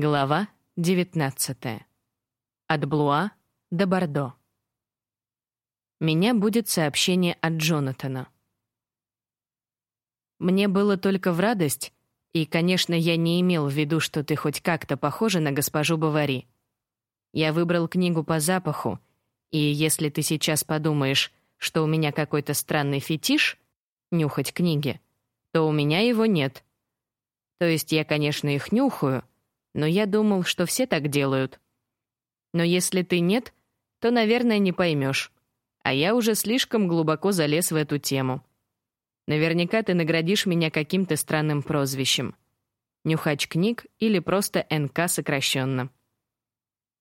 Глава 19. От Блуа до Бордо. Меня будет сообщение от Джонатана. Мне было только в радость, и, конечно, я не имел в виду, что ты хоть как-то похожа на госпожу Бавари. Я выбрал книгу по запаху, и если ты сейчас подумаешь, что у меня какой-то странный фетиш нюхать книги, то у меня его нет. То есть я, конечно, их нюхаю, но я думал, что все так делают. Но если ты нет, то, наверное, не поймешь. А я уже слишком глубоко залез в эту тему. Наверняка ты наградишь меня каким-то странным прозвищем. Нюхач книг или просто НК сокращенно.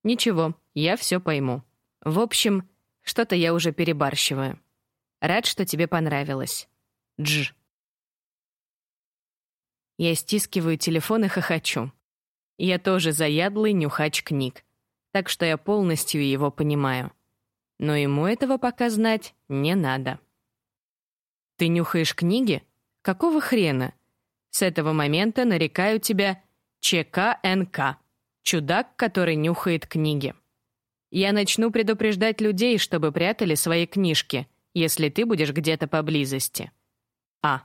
Ничего, я все пойму. В общем, что-то я уже перебарщиваю. Рад, что тебе понравилось. Дж. Я стискиваю телефон и хохочу. Я тоже заядлый нюхач книг, так что я полностью его понимаю. Но ему этого пока знать не надо. Ты нюхаешь книги? Какого хрена? С этого момента нарекаю тебя ЧКНК. Чудак, который нюхает книги. Я начну предупреждать людей, чтобы прятали свои книжки, если ты будешь где-то поблизости. А.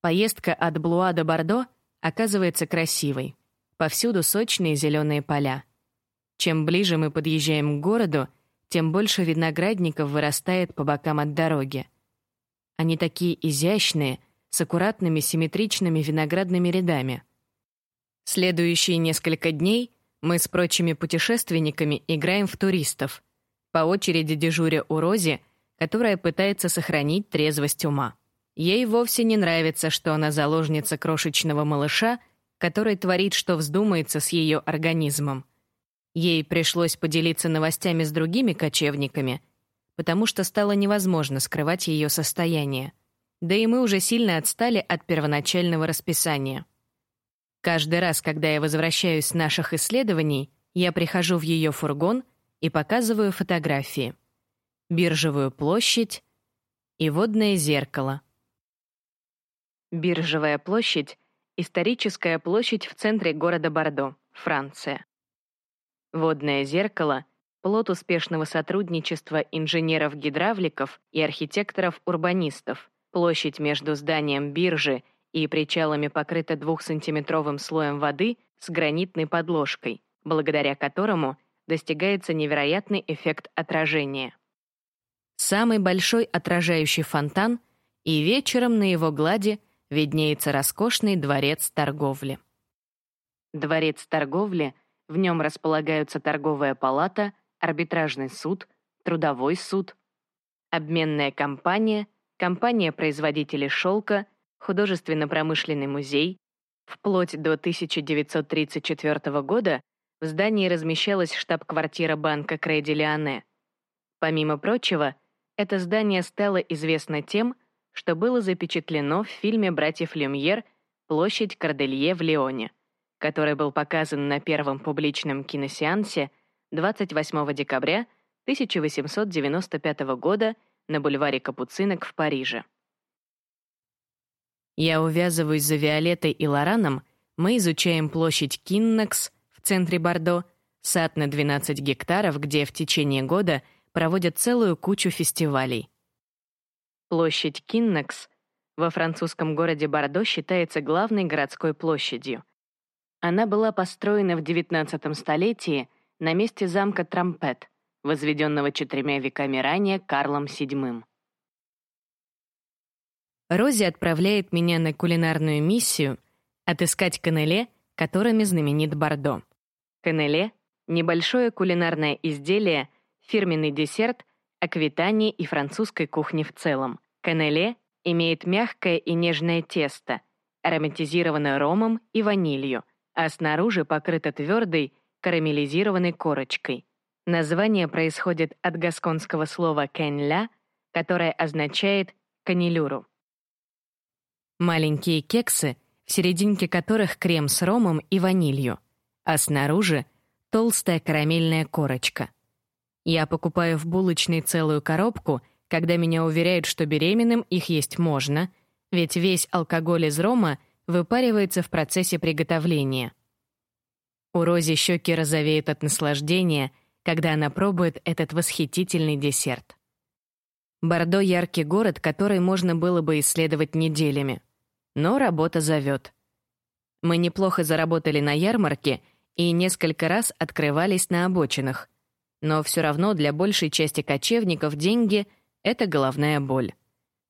Поездка от Блуа до Бордо оказывается красивой. Повсюду сочные зеленые поля. Чем ближе мы подъезжаем к городу, тем больше виноградников вырастает по бокам от дороги. Они такие изящные, с аккуратными симметричными виноградными рядами. Следующие несколько дней мы с прочими путешественниками играем в туристов, по очереди дежуря у Рози, которая пытается сохранить трезвость ума. Ей вовсе не нравится, что она заложница крошечного малыша, который творит, что вздумается с ее организмом. Ей пришлось поделиться новостями с другими кочевниками, потому что стало невозможно скрывать ее состояние. Да и мы уже сильно отстали от первоначального расписания. Каждый раз, когда я возвращаюсь с наших исследований, я прихожу в ее фургон и показываю фотографии. Биржевую площадь и водное зеркало — Биржевая площадь — историческая площадь в центре города Бордо, Франция. Водное зеркало — плод успешного сотрудничества инженеров-гидравликов и архитекторов-урбанистов. Площадь между зданием биржи и причалами покрыта двухсантиметровым слоем воды с гранитной подложкой, благодаря которому достигается невероятный эффект отражения. Самый большой отражающий фонтан, и вечером на его глади виднеется роскошный дворец торговли. Дворец торговли, в нем располагаются торговая палата, арбитражный суд, трудовой суд, обменная компания, компания-производителей шелка, художественно-промышленный музей. Вплоть до 1934 года в здании размещалась штаб-квартира банка Креди Леоне. Помимо прочего, это здание стало известно тем, что было запечатлено в фильме братьев Люмьер. «Площадь Корделье в Лионе», который был показан на первом публичном киносеансе 28 декабря 1895 года на бульваре Капуцинок в Париже. Я увязываюсь за Виолеттой и Лораном, мы изучаем площадь Киннекс в центре Бордо, сад на 12 гектаров, где в течение года проводят целую кучу фестивалей — Площадь Киннекс во французском городе Бордо считается главной городской площадью. Она была построена в XIX столетии на месте замка Трампет, возведенного четырьмя веками ранее Карлом VII. Рози отправляет меня на кулинарную миссию отыскать канеле, которыми знаменит Бордо. Канеле — небольшое кулинарное изделие, фирменный десерт — аквитании и французской кухне в целом. Канеле имеет мягкое и нежное тесто, ароматизированное ромом и ванилью, а снаружи покрыто твердой карамелизированной корочкой. Название происходит от гасконского слова «кенля», которое означает «канилюру». Маленькие кексы, в серединке которых крем с ромом и ванилью, а снаружи — толстая карамельная корочка. Я покупаю в булочной целую коробку, когда меня уверяют, что беременным их есть можно, ведь весь алкоголь из рома выпаривается в процессе приготовления. У Рози щеки розовеют от наслаждения, когда она пробует этот восхитительный десерт. Бордо — яркий город, который можно было бы исследовать неделями. Но работа зовет. Мы неплохо заработали на ярмарке и несколько раз открывались на обочинах. Но все равно для большей части кочевников деньги — это головная боль.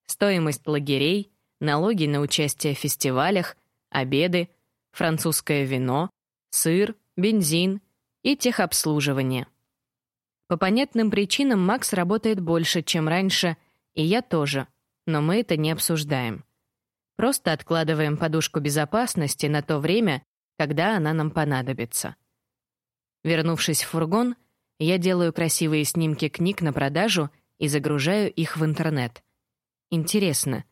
Стоимость лагерей, налоги на участие в фестивалях, обеды, французское вино, сыр, бензин и техобслуживание. По понятным причинам Макс работает больше, чем раньше, и я тоже, но мы это не обсуждаем. Просто откладываем подушку безопасности на то время, когда она нам понадобится. Вернувшись в фургон, я делаю красивые снимки книг на продажу и загружаю их в интернет. Интересно,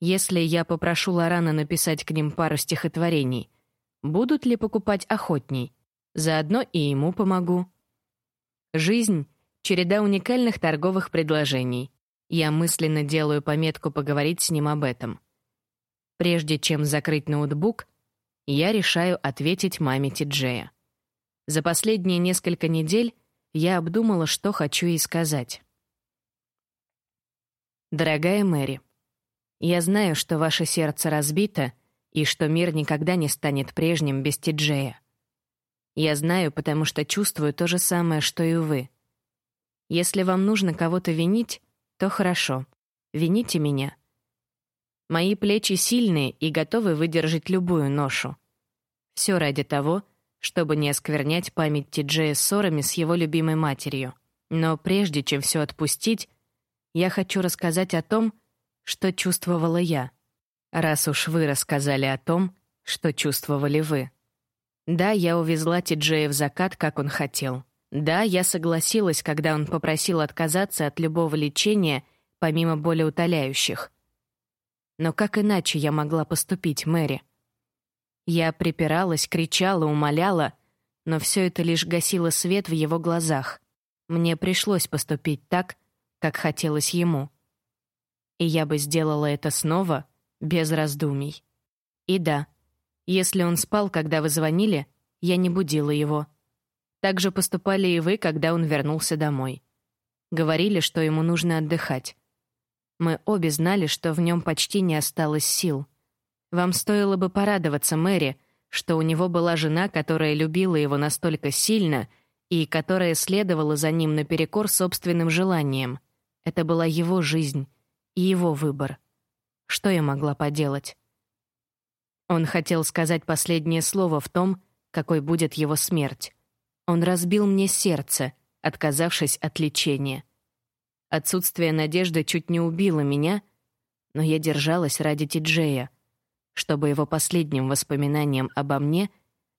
если я попрошу Лорана написать к ним пару стихотворений, будут ли покупать охотней? Заодно и ему помогу. Жизнь — череда уникальных торговых предложений. Я мысленно делаю пометку поговорить с ним об этом. Прежде чем закрыть ноутбук, я решаю ответить маме Тиджея. За последние несколько недель я обдумала, что хочу ей сказать. «Дорогая Мэри, я знаю, что ваше сердце разбито и что мир никогда не станет прежним без Тиджея. Я знаю, потому что чувствую то же самое, что и вы. Если вам нужно кого-то винить, то хорошо. Вините меня. Мои плечи сильные и готовы выдержать любую ношу. Все ради того, чтобы не осквернять память Тиджея ссорами с его любимой матерью. Но прежде чем все отпустить, я хочу рассказать о том, что чувствовала я, раз уж вы рассказали о том, что чувствовали вы. Да, я увезла Тиджея в закат, как он хотел. Да, я согласилась, когда он попросил отказаться от любого лечения, помимо болеутоляющих. Но как иначе я могла поступить, Мэри? Я припиралась, кричала, умоляла, но все это лишь гасило свет в его глазах. Мне пришлось поступить так, как хотелось ему и я бы сделала это снова, без раздумий. И да, если он спал, когда вы звонили, я не будила его. Так же поступали и вы, когда он вернулся домой. Говорили, что ему нужно отдыхать. Мы обе знали, что в нем почти не осталось сил. Вам стоило бы порадоваться, Мэри, что у него была жена, которая любила его настолько сильно и которая следовала за ним наперекор собственным желаниям. Это была его жизнь, и его выбор. Что я могла поделать? Он хотел сказать последнее слово в том, какой будет его смерть. Он разбил мне сердце, отказавшись от лечения. Отсутствие надежды чуть не убило меня, но я держалась ради Тиджея, чтобы его последним воспоминанием обо мне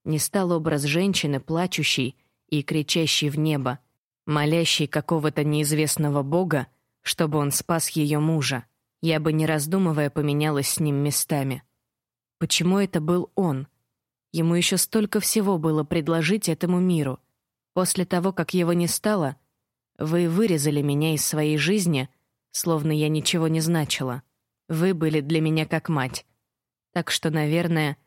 не стал образ женщины, плачущей и кричащей в небо, молящей какого-то неизвестного бога, чтобы он спас ее мужа. Я бы, не раздумывая, поменялась с ним местами. Почему это был он? Ему еще столько всего было предложить этому миру. После того, как его не стало, вы вырезали меня из своей жизни, словно я ничего не значила. Вы были для меня как мать. Так что, наверное,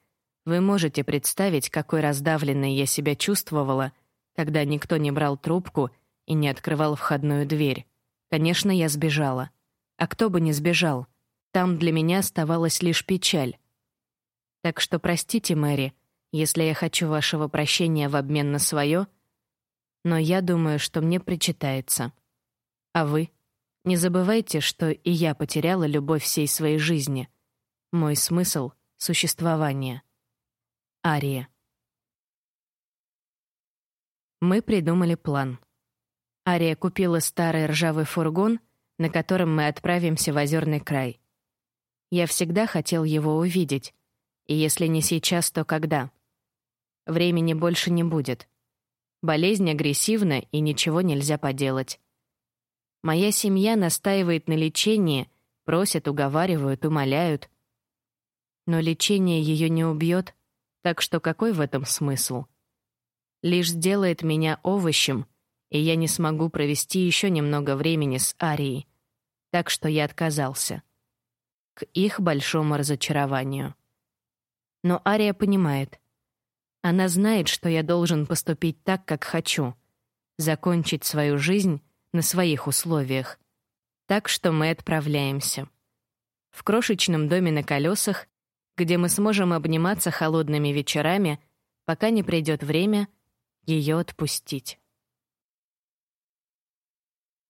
вы можете представить, какой раздавленной я себя чувствовала, когда никто не брал трубку и не открывал входную дверь. Конечно, я сбежала. А кто бы не сбежал? Там для меня оставалась лишь печаль. Так что простите, Мэри, если я хочу вашего прощения в обмен на свое, но я думаю, что мне причитается. А вы? Не забывайте, что и я потеряла любовь всей своей жизни. Мой смысл — существование. Ария. Мы придумали план. Ария купила старый ржавый фургон, на котором мы отправимся в озерный край. Я всегда хотел его увидеть, и если не сейчас, то когда? Времени больше не будет. Болезнь агрессивна, и ничего нельзя поделать. Моя семья настаивает на лечении, просят, уговаривают, умоляют. Но лечение ее не убьет, так что какой в этом смысл? Лишь сделает меня овощем — и я не смогу провести еще немного времени с Арией, так что я отказался. К их большому разочарованию. Но Ария понимает. Она знает, что я должен поступить так, как хочу. Закончить свою жизнь на своих условиях. Так что мы отправляемся. В крошечном доме на колесах, где мы сможем обниматься холодными вечерами, пока не придет время ее отпустить.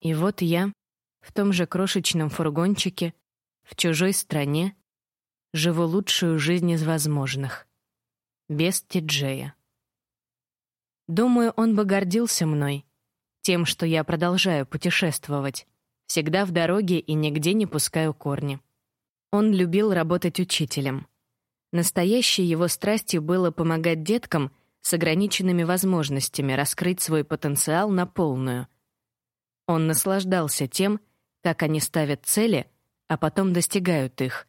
И вот я, в том же крошечном фургончике, в чужой стране, живу лучшую жизнь из возможных. Без Тиджея. Думаю, он бы гордился мной, тем, что я продолжаю путешествовать, всегда в дороге и нигде не пускаю корни. Он любил работать учителем. Настоящей его страстью было помогать деткам с ограниченными возможностями раскрыть свой потенциал на полную. Он наслаждался тем, как они ставят цели, а потом достигают их.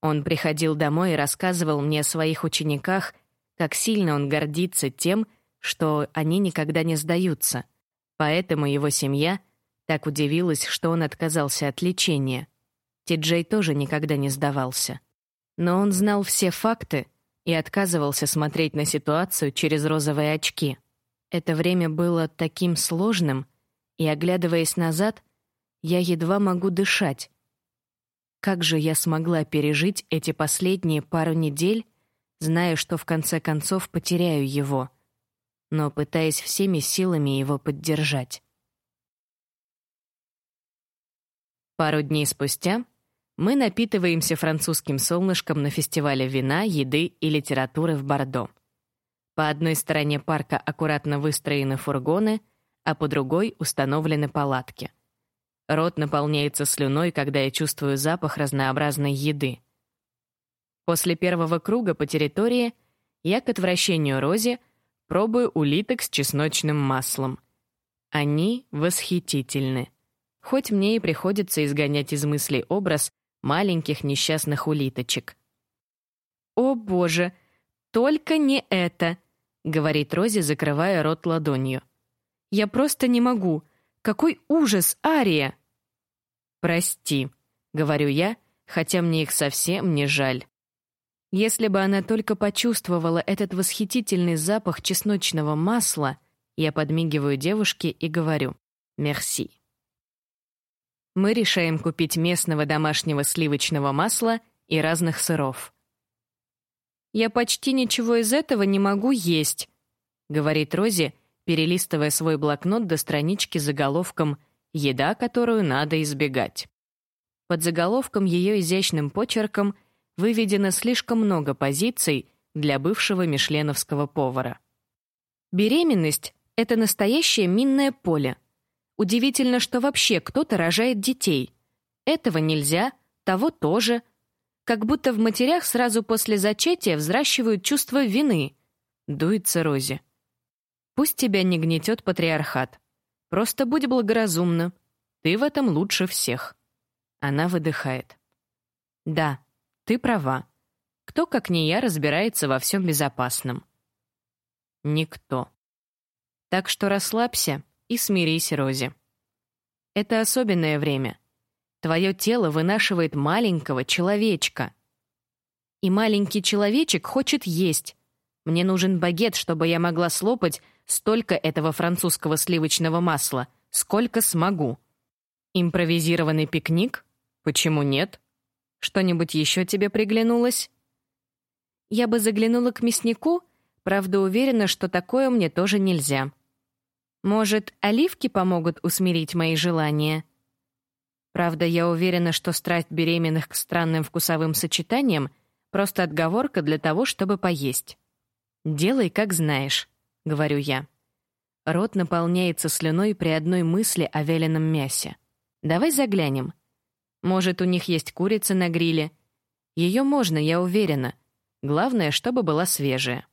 Он приходил домой и рассказывал мне о своих учениках, как сильно он гордится тем, что они никогда не сдаются. Поэтому его семья так удивилась, что он отказался от лечения. Ти-Джей тоже никогда не сдавался. Но он знал все факты и отказывался смотреть на ситуацию через розовые очки. Это время было таким сложным, и, оглядываясь назад, я едва могу дышать. Как же я смогла пережить эти последние пару недель, зная, что в конце концов потеряю его, но пытаясь всеми силами его поддержать. Пару дней спустя мы напитываемся французским солнышком на фестивале вина, еды и литературы в Бордо. По одной стороне парка аккуратно выстроены фургоны, а по другой установлены палатки. Рот наполняется слюной, когда я чувствую запах разнообразной еды. После первого круга по территории я к отвращению Рози пробую улиток с чесночным маслом. Они восхитительны. Хоть мне и приходится изгонять из мыслей образ маленьких несчастных улиточек. «О, боже, только не это!» — говорит Рози, закрывая рот ладонью. «Я просто не могу. Какой ужас, Ария!» «Прости», — говорю я, хотя мне их совсем не жаль. Если бы она только почувствовала этот восхитительный запах чесночного масла, я подмигиваю девушке и говорю «мерси». Мы решаем купить местного домашнего сливочного масла и разных сыров. «Я почти ничего из этого не могу есть», — говорит Рози, перелистывая свой блокнот до странички с заголовком «Еда, которую надо избегать». Под заголовком ее изящным почерком выведено слишком много позиций для бывшего мишленовского повара. Беременность — это настоящее минное поле. Удивительно, что вообще кто-то рожает детей. Этого нельзя, того тоже. Как будто в матерях сразу после зачатия взращивают чувство вины. Дуется Рози. Пусть тебя не гнетет патриархат. Просто будь благоразумна. Ты в этом лучше всех. Она выдыхает. Да, ты права. Кто, как не я, разбирается во всем безопасном? Никто. Так что расслабься и смирись, Рози. Это особенное время. Твое тело вынашивает маленького человечка. И маленький человечек хочет есть. Мне нужен багет, чтобы я могла слопать столько этого французского сливочного масла, сколько смогу. Импровизированный пикник? Почему нет? Что-нибудь еще тебе приглянулось? Я бы заглянула к мяснику, правда уверена, что такое мне тоже нельзя. Может, оливки помогут усмирить мои желания? Правда, я уверена, что страсть беременных к странным вкусовым сочетаниям просто отговорка для того, чтобы поесть. Делай, как знаешь, говорю я. Рот наполняется слюной при одной мысли о вяленом мясе. Давай заглянем. Может, у них есть курица на гриле. Ее можно, я уверена. Главное, чтобы была свежая.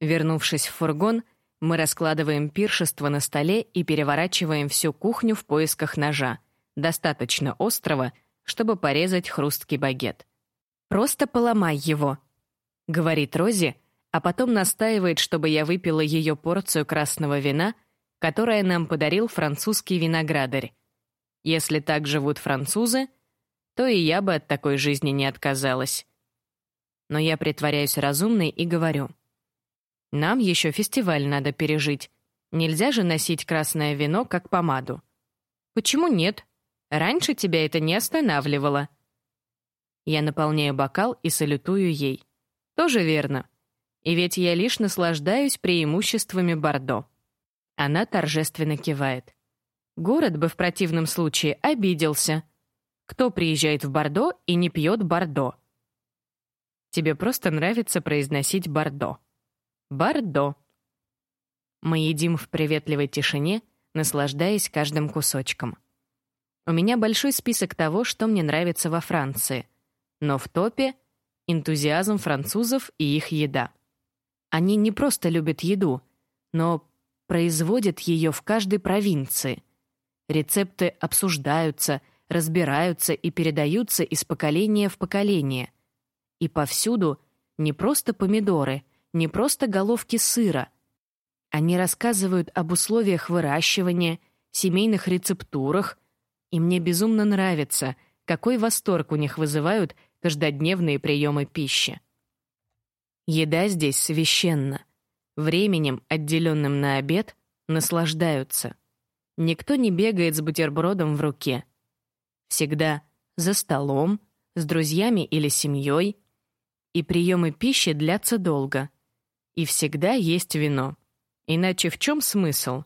Вернувшись в фургон, мы раскладываем пиршество на столе и переворачиваем всю кухню в поисках ножа, достаточно острого, чтобы порезать хрусткий багет. «Просто поломай его», — говорит Рози, а потом настаивает, чтобы я выпила ее порцию красного вина, которое нам подарил французский виноградарь. Если так живут французы, то и я бы от такой жизни не отказалась. Но я притворяюсь разумной и говорю. Нам еще фестиваль надо пережить. Нельзя же носить красное вино как помаду. Почему нет? Раньше тебя это не останавливало. Я наполняю бокал и салютую ей. Тоже верно. И ведь я лишь наслаждаюсь преимуществами Бордо. Она торжественно кивает. Город бы в противном случае обиделся. Кто приезжает в Бордо и не пьет Бордо? Тебе просто нравится произносить Бордо. Бордо. Мы едим в приветливой тишине, наслаждаясь каждым кусочком. У меня большой список того, что мне нравится во Франции. Но в топе — энтузиазм французов и их еда. Они не просто любят еду, но производят ее в каждой провинции. Рецепты обсуждаются, разбираются и передаются из поколения в поколение. И повсюду не просто помидоры, не просто головки сыра. Они рассказывают об условиях выращивания, семейных рецептурах, и мне безумно нравится, какой восторг у них вызывают каждодневные приемы пищи. Еда здесь священна. Временем, отделенным на обед, наслаждаются. Никто не бегает с бутербродом в руке. Всегда за столом, с друзьями или семьей, и приемы пищи длятся долго. И всегда есть вино. Иначе в чем смысл?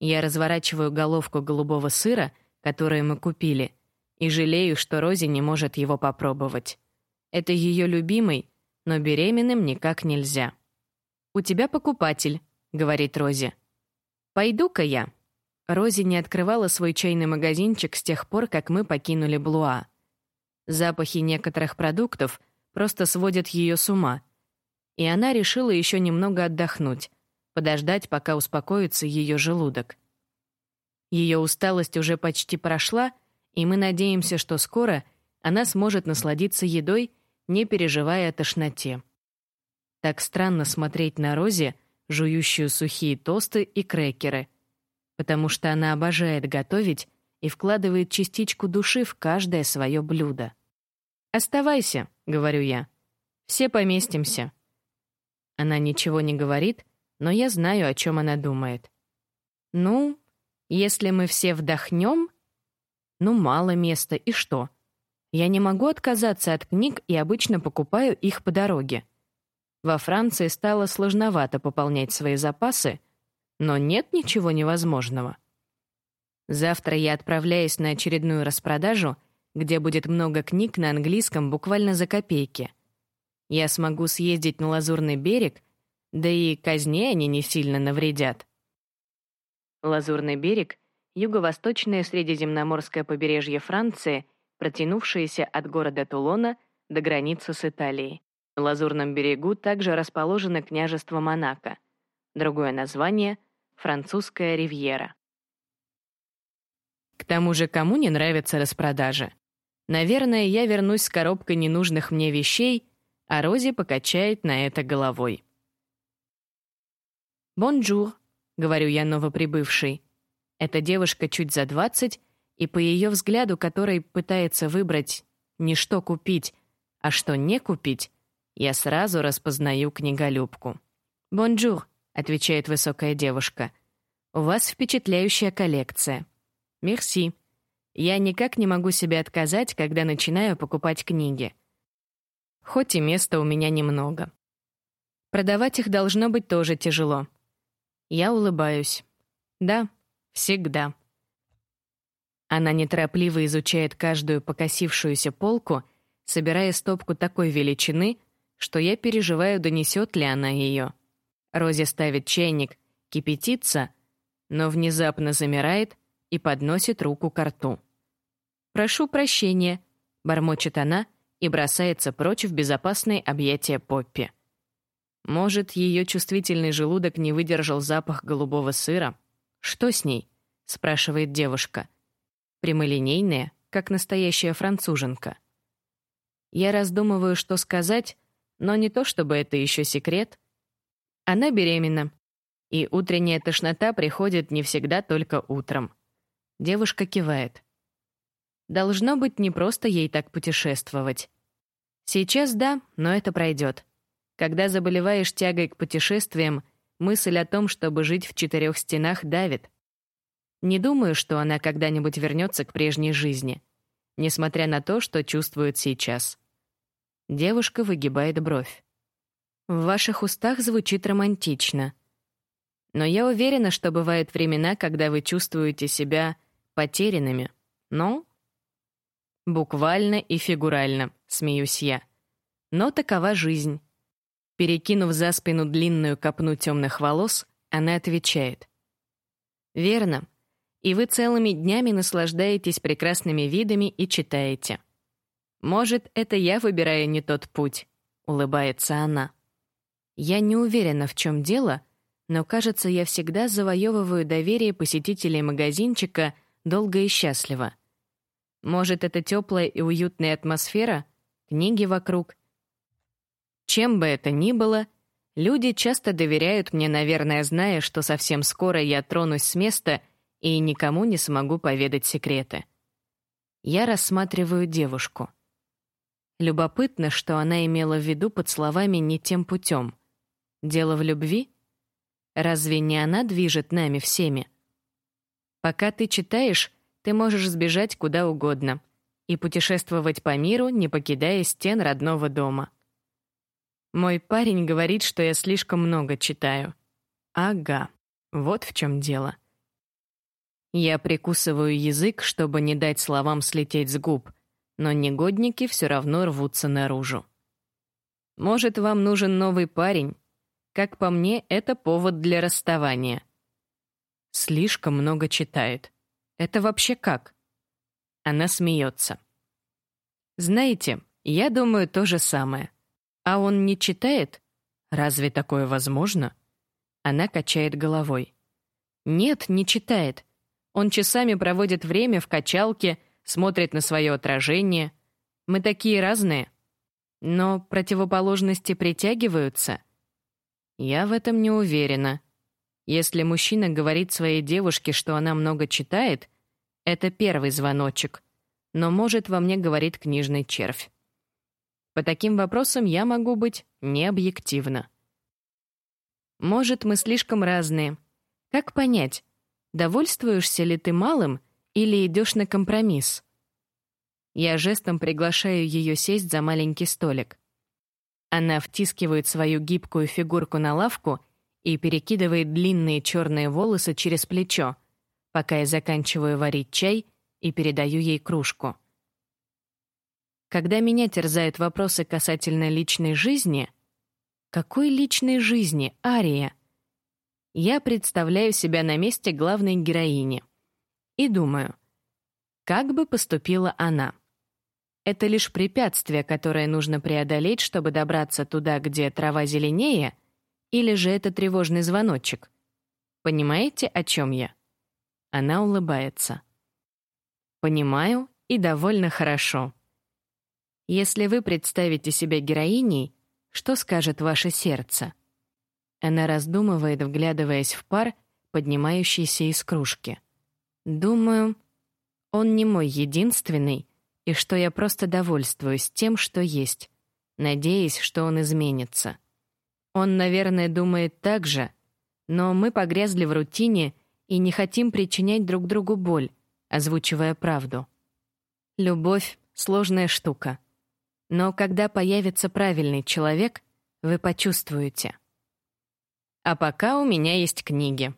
Я разворачиваю головку голубого сыра, который мы купили, и жалею, что Рози не может его попробовать. Это ее любимый, но беременным никак нельзя. «У тебя покупатель», — говорит Рози. «Пойду-ка я». Рози не открывала свой чайный магазинчик с тех пор, как мы покинули Блуа. Запахи некоторых продуктов просто сводят ее с ума. И она решила еще немного отдохнуть, подождать, пока успокоится ее желудок. Ее усталость уже почти прошла, и мы надеемся, что скоро она сможет насладиться едой, не переживая о тошноте. Так странно смотреть на Рози, жующую сухие тосты и крекеры, потому что она обожает готовить и вкладывает частичку души в каждое свое блюдо. «Оставайся», — говорю я. «Все поместимся». Она ничего не говорит, но я знаю, о чем она думает. «Ну, если мы все вдохнем...» «Ну, мало места, и что?» Я не могу отказаться от книг и обычно покупаю их по дороге. Во Франции стало сложновато пополнять свои запасы, но нет ничего невозможного. Завтра я отправляюсь на очередную распродажу, где будет много книг на английском буквально за копейки. Я смогу съездить на Лазурный берег, да и казне они не сильно навредят. Лазурный берег — юго-восточное средиземноморское побережье Франции, протянувшееся от города Тулона до границы с Италией. На Лазурном берегу также расположено княжество Монако. Другое название — Французская ривьера. К тому же, кому не нравятся распродажи? Наверное, я вернусь с коробкой ненужных мне вещей, а Рози покачает на это головой. «Bonjour», — говорю я новоприбывшей. Эта девушка чуть за двадцать, и по ее взгляду, который пытается выбрать не что купить, а что не купить, я сразу распознаю книголюбку. «Bonjour», — отвечает высокая девушка. «У вас впечатляющая коллекция». «Merci». Я никак не могу себе отказать, когда начинаю покупать книги. Хоть и места у меня немного. Продавать их должно быть тоже тяжело. Я улыбаюсь. Да, всегда. Она неторопливо изучает каждую покосившуюся полку, собирая стопку такой величины, что я переживаю, донесет ли она ее. Рози ставит чайник, кипятится, но внезапно замирает и подносит руку к рту. «Прошу прощения», — бормочет она и бросается прочь в безопасное объятие Поппи. Может, ее чувствительный желудок не выдержал запах голубого сыра? «Что с ней?» — спрашивает девушка. Прямолинейная, как настоящая француженка. Я раздумываю, что сказать, но не то чтобы это еще секрет. Она беременна, и утренняя тошнота приходит не всегда только утром. Девушка кивает. Должно быть не просто ей так путешествовать. Сейчас да, но это пройдет. Когда заболеваешь тягой к путешествиям, мысль о том, чтобы жить в четырех стенах, давит. Не думаю, что она когда-нибудь вернется к прежней жизни, несмотря на то, что чувствует сейчас. Девушка выгибает бровь. В ваших устах звучит романтично. Но я уверена, что бывают времена, когда вы чувствуете себя потерянными. Но буквально и фигурально, смеюсь я. Но такова жизнь. Перекинув за спину длинную копну темных волос, она отвечает: "Верно. И вы целыми днями наслаждаетесь прекрасными видами и читаете. Может, это я выбираю не тот путь?" улыбается она. Я не уверена, в чем дело, но, кажется, я всегда завоевываю доверие посетителей магазинчика долго и счастливо. Может, это теплая и уютная атмосфера, книги вокруг. Чем бы это ни было, люди часто доверяют мне, наверное, зная, что совсем скоро я тронусь с места и никому не смогу поведать секреты. Я рассматриваю девушку. Любопытно, что она имела в виду под словами «не тем путем». Дело в любви? Разве не она движет нами всеми? Пока ты читаешь, ты можешь сбежать куда угодно и путешествовать по миру, не покидая стен родного дома. Мой парень говорит, что я слишком много читаю. Ага, вот в чем дело. Я прикусываю язык, чтобы не дать словам слететь с губ, но негодники все равно рвутся наружу. Может, вам нужен новый парень, как по мне, это повод для расставания. Слишком много читает. Это вообще как? Она смеется. Знаете, я думаю то же самое. А он не читает? Разве такое возможно? Она качает головой. Нет, не читает. Он часами проводит время в качалке, смотрит на свое отражение. Мы такие разные. Но противоположности притягиваются. Я в этом не уверена. Если мужчина говорит своей девушке, что она много читает, это первый звоночек. Но может во мне говорит книжный червь. По таким вопросам я могу быть необъективна. Может, мы слишком разные. Как понять, довольствуешься ли ты малым или идешь на компромисс? Я жестом приглашаю ее сесть за маленький столик. Она втискивает свою гибкую фигурку на лавку и перекидывает длинные черные волосы через плечо, пока я заканчиваю варить чай и передаю ей кружку. Когда меня терзают вопросы касательно личной жизни, какой личной жизни, Ария? Я представляю себя на месте главной героини и думаю, как бы поступила она. Это лишь препятствие, которое нужно преодолеть, чтобы добраться туда, где трава зеленее, или же это тревожный звоночек? Понимаете, о чем я? Она улыбается. Понимаю и довольно хорошо. Если вы представите себя героиней, что скажет ваше сердце? Она раздумывает, вглядываясь в пар, поднимающийся из кружки. Думаю, он не мой единственный, и что я просто довольствуюсь тем, что есть, надеясь, что он изменится. Он, наверное, думает так же, но мы погрязли в рутине и не хотим причинять друг другу боль, озвучивая правду. Любовь — сложная штука. Но когда появится правильный человек, вы почувствуете. А пока у меня есть книги.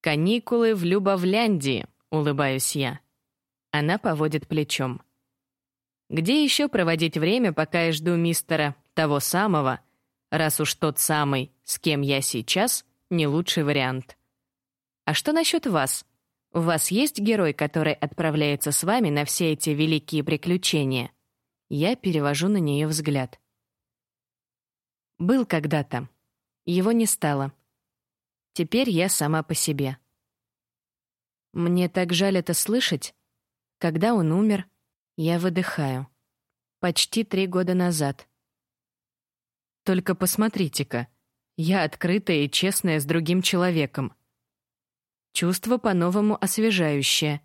«Каникулы в Любовляндии», — улыбаюсь я. Она поводит плечом. Где еще проводить время, пока я жду мистера того самого, раз уж тот самый, с кем я сейчас, не лучший вариант? А что насчет вас? У вас есть герой, который отправляется с вами на все эти великие приключения? Я перевожу на нее взгляд. Был когда-то. Его не стало. Теперь я сама по себе. Мне так жаль это слышать, когда он умер, я выдыхаю. Почти три года назад. Только посмотрите-ка. Я открытая и честная с другим человеком. Чувство по-новому освежающее.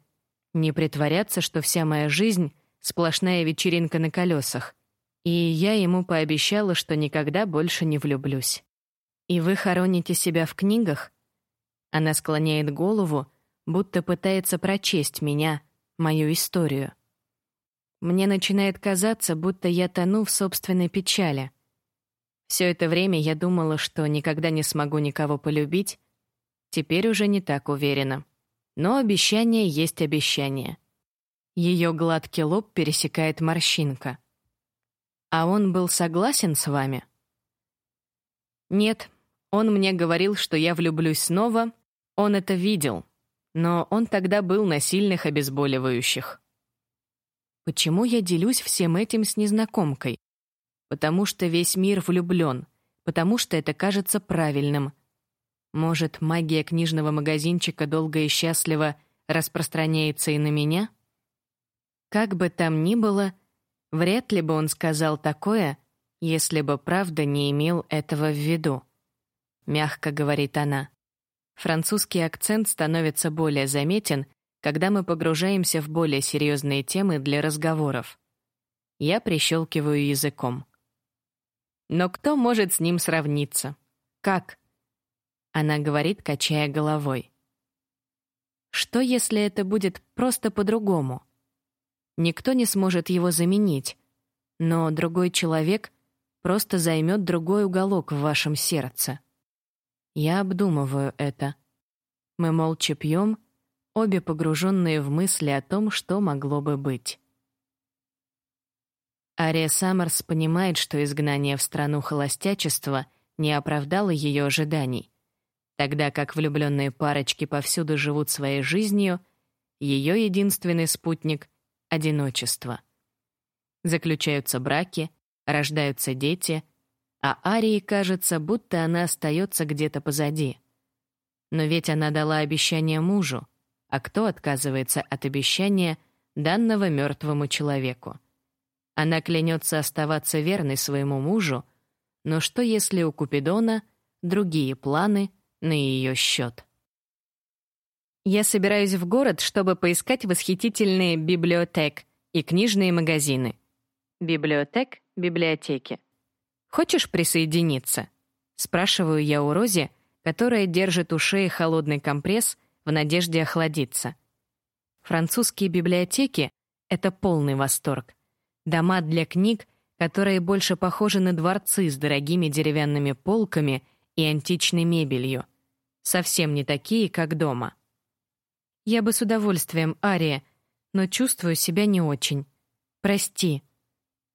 Не притворяться, что вся моя жизнь — сплошная вечеринка на колесах. И я ему пообещала, что никогда больше не влюблюсь. «И вы хороните себя в книгах?» Она склоняет голову, будто пытается прочесть меня, мою историю. Мне начинает казаться, будто я тону в собственной печали. Все это время я думала, что никогда не смогу никого полюбить. Теперь уже не так уверена. Но обещание есть обещание. Ее гладкий лоб пересекает морщинка. А он был согласен с вами? Нет, он мне говорил, что я влюблюсь снова. Он это видел. Но он тогда был на сильных обезболивающих. Почему я делюсь всем этим с незнакомкой? Потому что весь мир влюблен, потому что это кажется правильным. Может, магия книжного магазинчика долго и счастливо распространяется и на меня? Как бы там ни было, вряд ли бы он сказал такое, если бы правда не имел этого в виду. Мягко говорит она. Французский акцент становится более заметен, когда мы погружаемся в более серьезные темы для разговоров. Я прищелкиваю языком. Но кто может с ним сравниться? Как? Она говорит, качая головой. Что, если это будет просто по-другому? Никто не сможет его заменить, но другой человек просто займет другой уголок в вашем сердце. Я обдумываю это. Мы молча пьем, обе погруженные в мысли о том, что могло бы быть. Ария Саммерс понимает, что изгнание в страну холостячества не оправдало ее ожиданий. Тогда как влюбленные парочки повсюду живут своей жизнью, ее единственный спутник — одиночество. Заключаются браки, рождаются дети, а Арии кажется, будто она остается где-то позади. Но ведь она дала обещание мужу — а кто отказывается от обещания, данного мертвому человеку. Она клянется оставаться верной своему мужу, но что если у Купидона другие планы на ее счет? Я собираюсь в город, чтобы поискать восхитительные библиотек и книжные магазины. Библиотек, библиотеки. Хочешь присоединиться? Спрашиваю я у Рози, которая держит у шеи холодный компресс в надежде охладиться. Французские библиотеки — это полный восторг. Дома для книг, которые больше похожи на дворцы с дорогими деревянными полками и античной мебелью. Совсем не такие, как дома. Я бы с удовольствием, Ария, но чувствую себя не очень. Прости.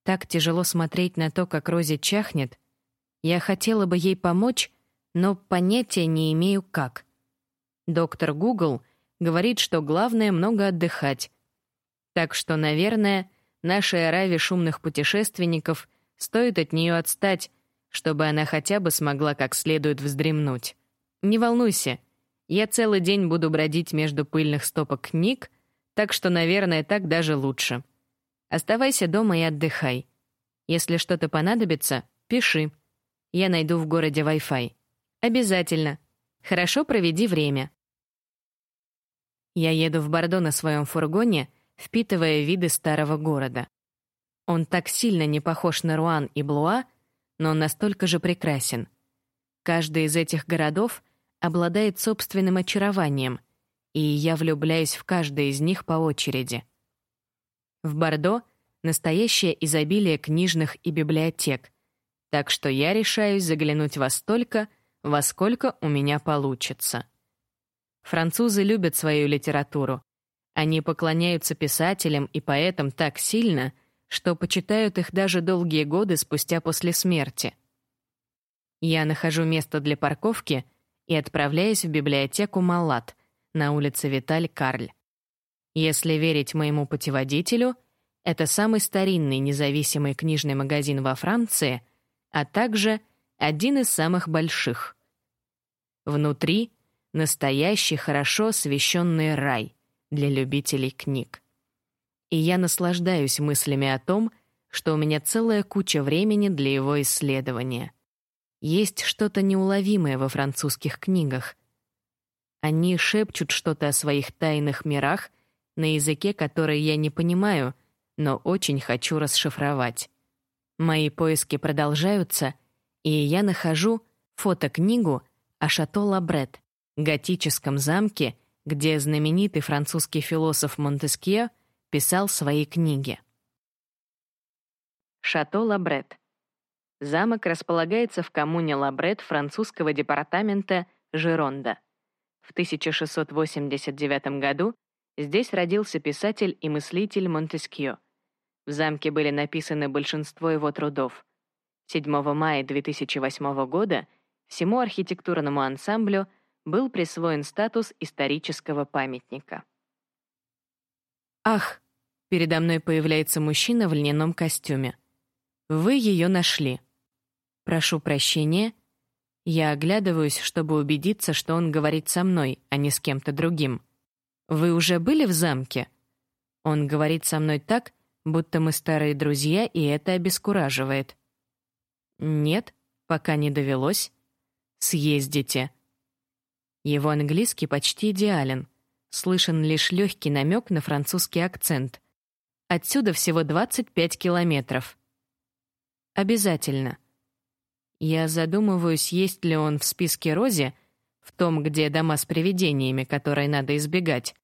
Так тяжело смотреть на то, как Рози чахнет. Я хотела бы ей помочь, но понятия не имею как. Доктор Гугл говорит, что главное много отдыхать. Так что, наверное, нашей ораве шумных путешественников стоит от нее отстать, чтобы она хотя бы смогла как следует вздремнуть. Не волнуйся, я целый день буду бродить между пыльных стопок книг, так что, наверное, так даже лучше. Оставайся дома и отдыхай. Если что-то понадобится, пиши. Я найду в городе Wi-Fi. Обязательно. Хорошо проведи время. Я еду в Бордо на своем фургоне, впитывая виды старого города. Он так сильно не похож на Руан и Блуа, но настолько же прекрасен. Каждый из этих городов обладает собственным очарованием, и я влюбляюсь в каждый из них по очереди. В Бордо настоящее изобилие книжных и библиотек, так что я решаюсь заглянуть во столько, во сколько у меня получится. Французы любят свою литературу. Они поклоняются писателям и поэтам так сильно, что почитают их даже долгие годы спустя после смерти. Я нахожу место для парковки и отправляюсь в библиотеку Малат на улице Виталь-Карль. Если верить моему путеводителю, это самый старинный независимый книжный магазин во Франции, а также один из самых больших. Внутри Настоящий, хорошо освещенный рай для любителей книг. И я наслаждаюсь мыслями о том, что у меня целая куча времени для его исследования. Есть что-то неуловимое во французских книгах. Они шепчут что-то о своих тайных мирах на языке, который я не понимаю, но очень хочу расшифровать. Мои поиски продолжаются, и я нахожу фотокнигу о Шато Лабрет, готическом замке, где знаменитый французский философ Монтескье писал свои книги. Шато Лабрет. Замок располагается в коммуне Лабрет французского департамента Жеронда. В 1689 году здесь родился писатель и мыслитель Монтескье. В замке были написаны большинство его трудов. 7 мая 2008 года всему архитектурному ансамблю был присвоен статус исторического памятника. Ах, передо мной появляется мужчина в льняном костюме. Вы ее нашли. Прошу прощения, я оглядываюсь, чтобы убедиться, что он говорит со мной, а не с кем-то другим. Вы уже были в замке? Он говорит со мной так, будто мы старые друзья, и это обескураживает. Нет, пока не довелось. Съездите. Его английский почти идеален. Слышен лишь легкий намек на французский акцент. Отсюда всего 25 километров. Обязательно. Я задумываюсь, есть ли он в списке Рози, в том, где дома с привидениями, которые надо избегать.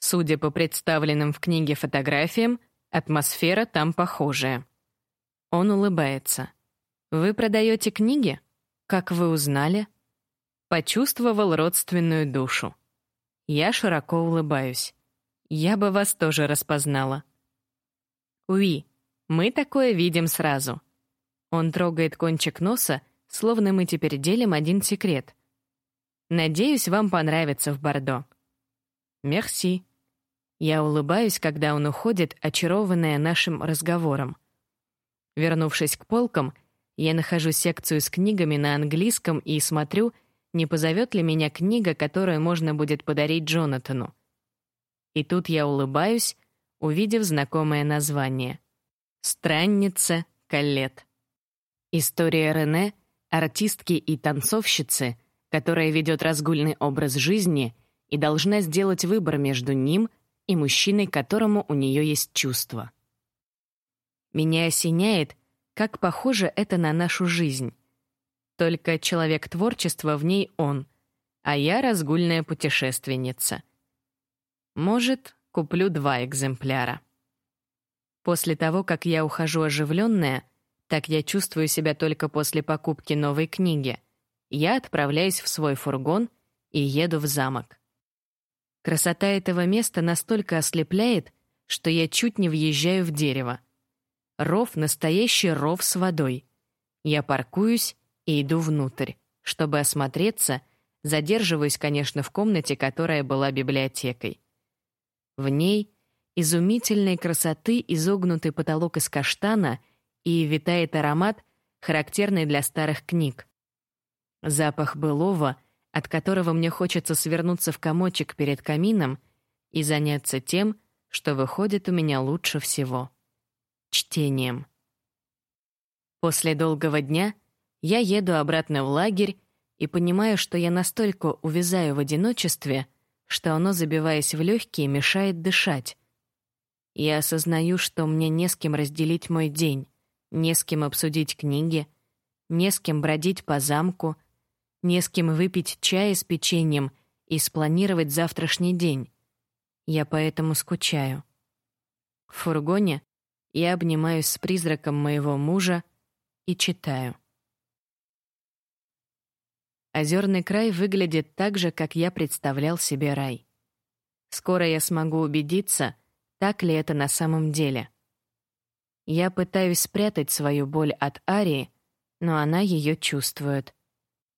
Судя по представленным в книге фотографиям, атмосфера там похожая. Он улыбается. «Вы продаете книги? Как вы узнали?» Почувствовал родственную душу. Я широко улыбаюсь. Я бы вас тоже распознала. «Уи, мы такое видим сразу. Он трогает кончик носа, словно мы теперь делим один секрет. Надеюсь, вам понравится в Бордо. Мерси. Я улыбаюсь, когда он уходит, очарованная нашим разговором. Вернувшись к полкам, я нахожу секцию с книгами на английском и смотрю, не позовет ли меня книга, которую можно будет подарить Джонатану. И тут я улыбаюсь, увидев знакомое название. «Странница Каллет». История Рене, артистки и танцовщицы, которая ведет разгульный образ жизни и должна сделать выбор между ним и мужчиной, которому у нее есть чувства. Меня осеняет, как похоже это на нашу жизнь. Только человек творчества в ней он, а я разгульная путешественница. Может, куплю два экземпляра. После того, как я ухожу оживленная, так я чувствую себя только после покупки новой книги. Я отправляюсь в свой фургон и еду в замок. Красота этого места настолько ослепляет, что я чуть не въезжаю в дерево. Ров — настоящий ров с водой. Я паркуюсь и иду внутрь. Чтобы осмотреться, задерживаюсь, конечно, в комнате, которая была библиотекой. В ней изумительной красоты изогнутый потолок из каштана — и витает аромат, характерный для старых книг. Запах былого, от которого мне хочется свернуться в комочек перед камином и заняться тем, что выходит у меня лучше всего — чтением. После долгого дня я еду обратно в лагерь и понимаю, что я настолько увязаю в одиночестве, что оно, забиваясь в легкие, мешает дышать. Я осознаю, что мне не с кем разделить мой день. Не с кем обсудить книги, не с кем бродить по замку, не с кем выпить чай с печеньем и спланировать завтрашний день. Я поэтому скучаю. В фургоне я обнимаюсь с призраком моего мужа и читаю. Озерный край выглядит так же, как я представлял себе рай. Скоро я смогу убедиться, так ли это на самом деле — я пытаюсь спрятать свою боль от Арии, но она ее чувствует.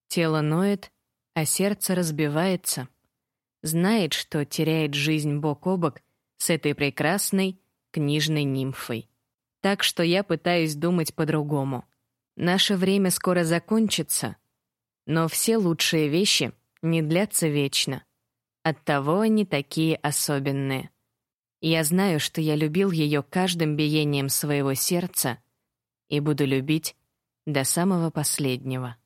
Тело ноет, а сердце разбивается. Знает, что теряет жизнь бок о бок с этой прекрасной книжной нимфой. Так что я пытаюсь думать по-другому. Наше время скоро закончится, но все лучшие вещи не длятся вечно. Оттого они такие особенные. Я знаю, что я любил ее каждым биением своего сердца и буду любить до самого последнего.